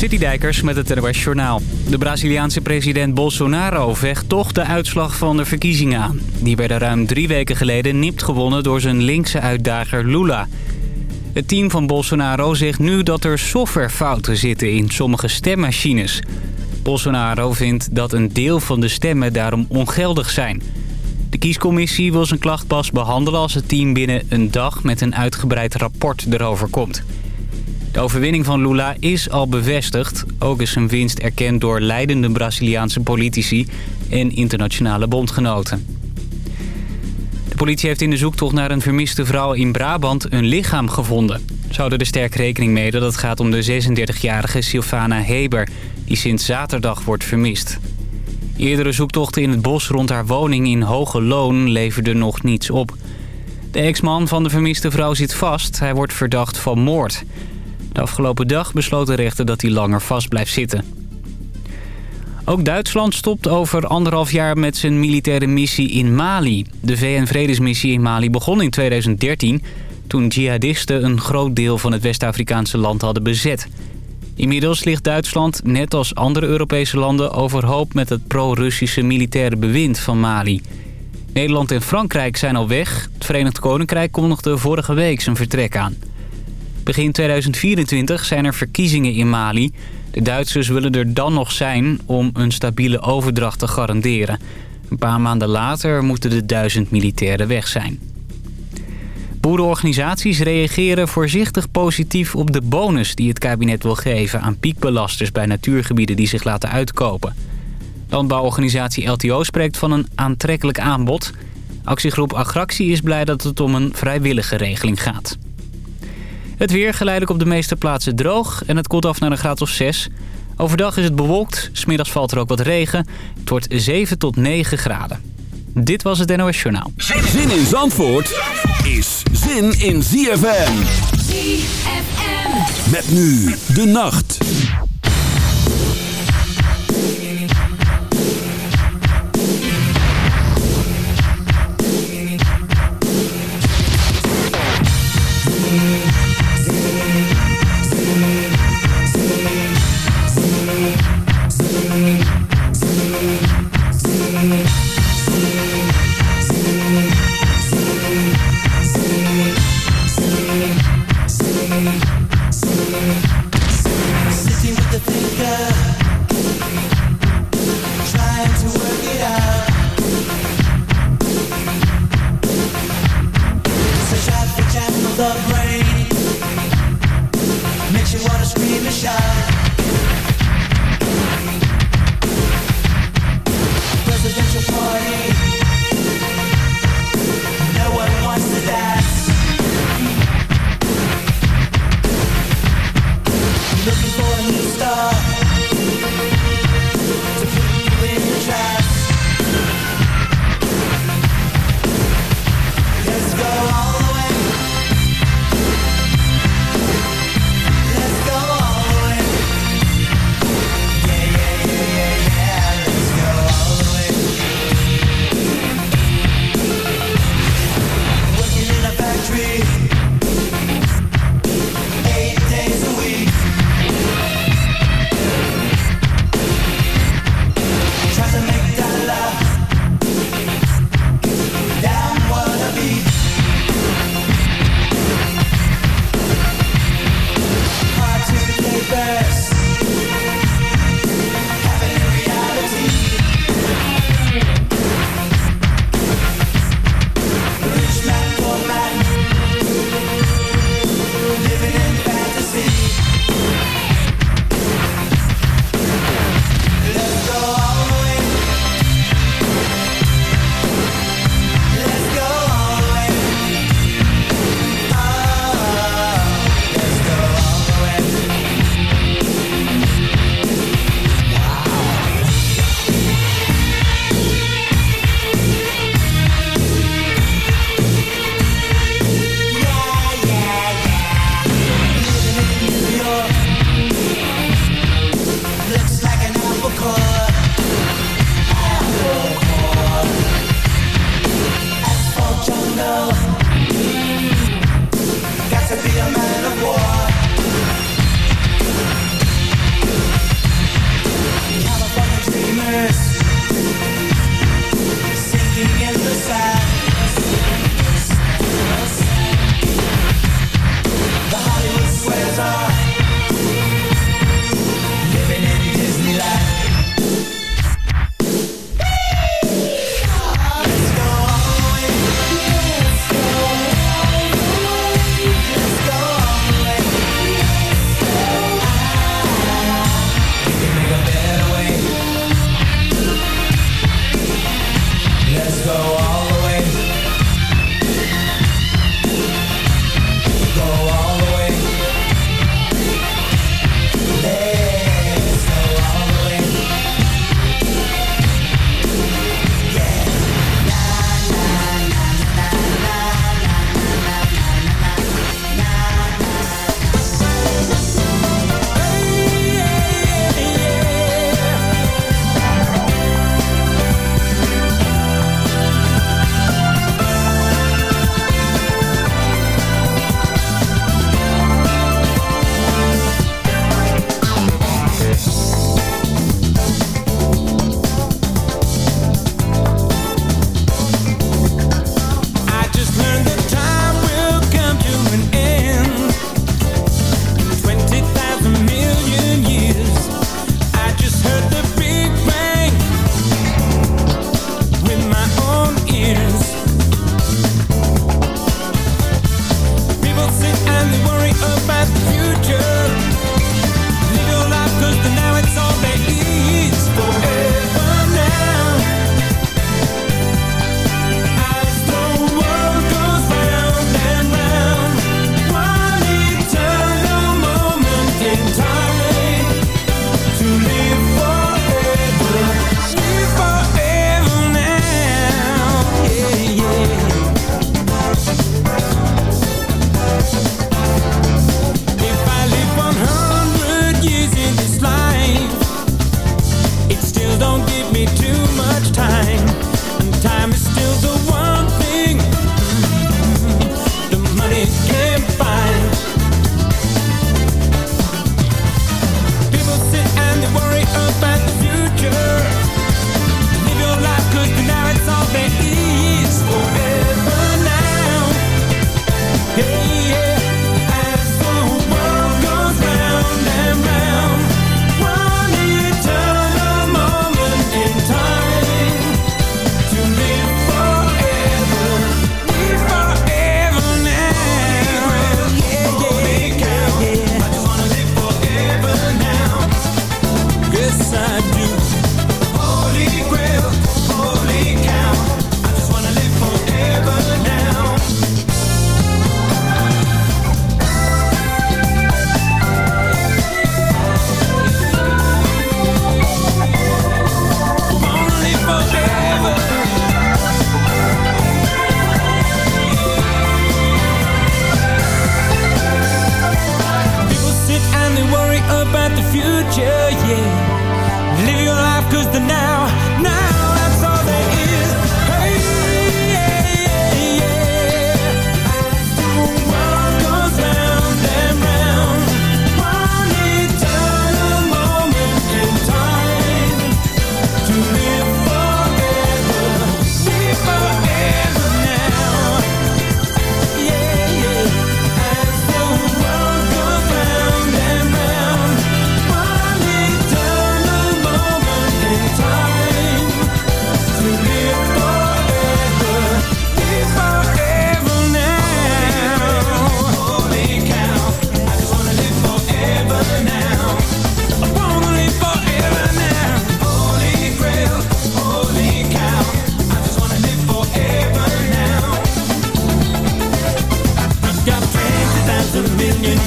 Citydijkers met het NOS Journaal. De Braziliaanse president Bolsonaro vecht toch de uitslag van de verkiezingen aan. Die werden ruim drie weken geleden nipt gewonnen door zijn linkse uitdager Lula. Het team van Bolsonaro zegt nu dat er softwarefouten zitten in sommige stemmachines. Bolsonaro vindt dat een deel van de stemmen daarom ongeldig zijn. De kiescommissie wil zijn klacht pas behandelen als het team binnen een dag met een uitgebreid rapport erover komt. De overwinning van Lula is al bevestigd. Ook is zijn winst erkend door leidende Braziliaanse politici en internationale bondgenoten. De politie heeft in de zoektocht naar een vermiste vrouw in Brabant een lichaam gevonden. Ze houden er sterk rekening mee dat het gaat om de 36-jarige Silvana Heber... die sinds zaterdag wordt vermist. Eerdere zoektochten in het bos rond haar woning in Hoge Loon leverden nog niets op. De ex-man van de vermiste vrouw zit vast. Hij wordt verdacht van moord. De afgelopen dag besloot de rechter dat hij langer vast blijft zitten. Ook Duitsland stopt over anderhalf jaar met zijn militaire missie in Mali. De VN-vredesmissie in Mali begon in 2013... toen jihadisten een groot deel van het West-Afrikaanse land hadden bezet. Inmiddels ligt Duitsland, net als andere Europese landen... overhoop met het pro-Russische militaire bewind van Mali. Nederland en Frankrijk zijn al weg. Het Verenigd Koninkrijk kondigde vorige week zijn vertrek aan. Begin 2024 zijn er verkiezingen in Mali. De Duitsers willen er dan nog zijn om een stabiele overdracht te garanderen. Een paar maanden later moeten de duizend militairen weg zijn. Boerenorganisaties reageren voorzichtig positief op de bonus die het kabinet wil geven aan piekbelasters bij natuurgebieden die zich laten uitkopen. Landbouworganisatie LTO spreekt van een aantrekkelijk aanbod. Actiegroep Agractie is blij dat het om een vrijwillige regeling gaat. Het weer geleidelijk op de meeste plaatsen droog en het koelt af naar een graad of 6. Overdag is het bewolkt, smiddags valt er ook wat regen. Het wordt 7 tot 9 graden. Dit was het NOS Journaal. Zin in Zandvoort is zin in ZFM. ZFM. Met nu de nacht.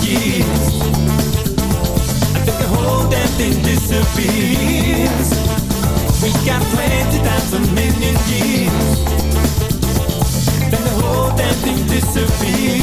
years. I think the whole damn thing disappears. We got plenty times a million years. Then the whole damn thing disappears.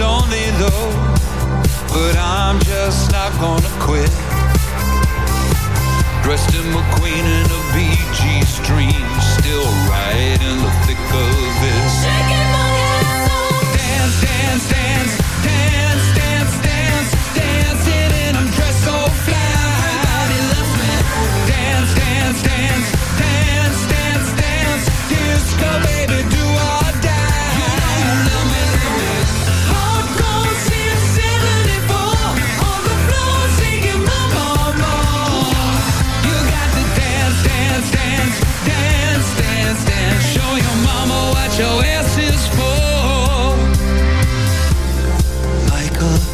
lonely though, but I'm just not gonna quit. Dressed in McQueen and a BG stream, still right.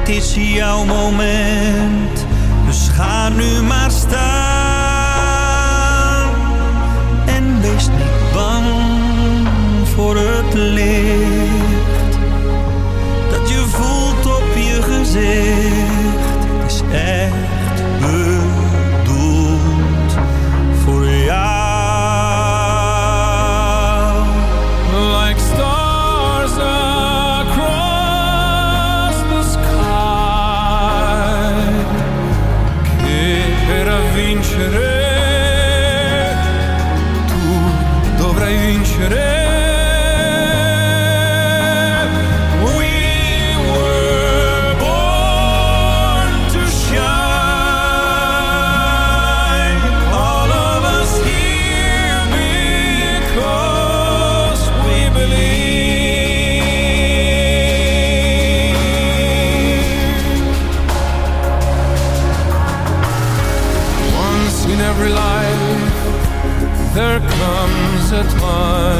Het is jouw moment. Dus ga nu maar staan en wees niet bang voor het leven. the time.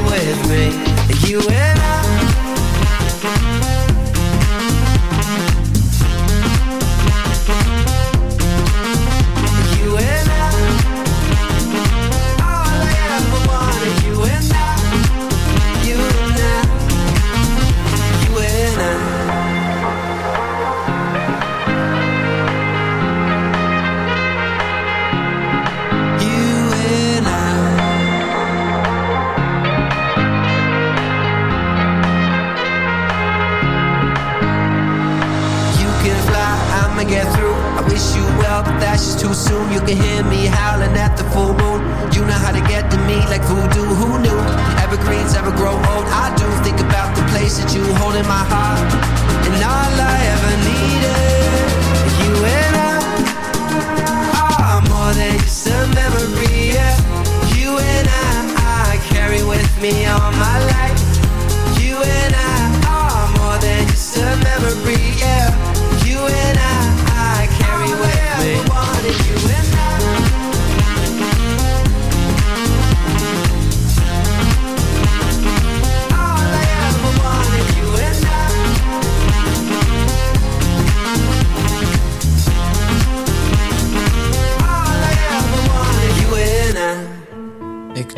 me. You and I. gonna get through. I wish you well, but that's just too soon. You can hear me howling at the full moon. You know how to get to me like voodoo. Who knew? Evergreens ever grow old. I do think about the place that you hold in my heart, and all I ever needed, you and I are more than just a memory. Yeah. You and I, I carry with me all my life. You and I are more than just a memory. Yeah.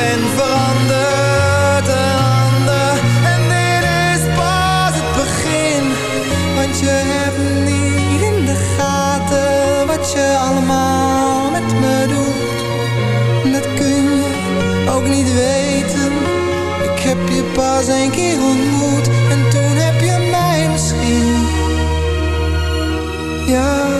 Ben veranderd, een ander, en dit is pas het begin. Want je hebt niet in de gaten wat je allemaal met me doet. Dat kun je ook niet weten. Ik heb je pas een keer ontmoet en toen heb je mij misschien. Ja,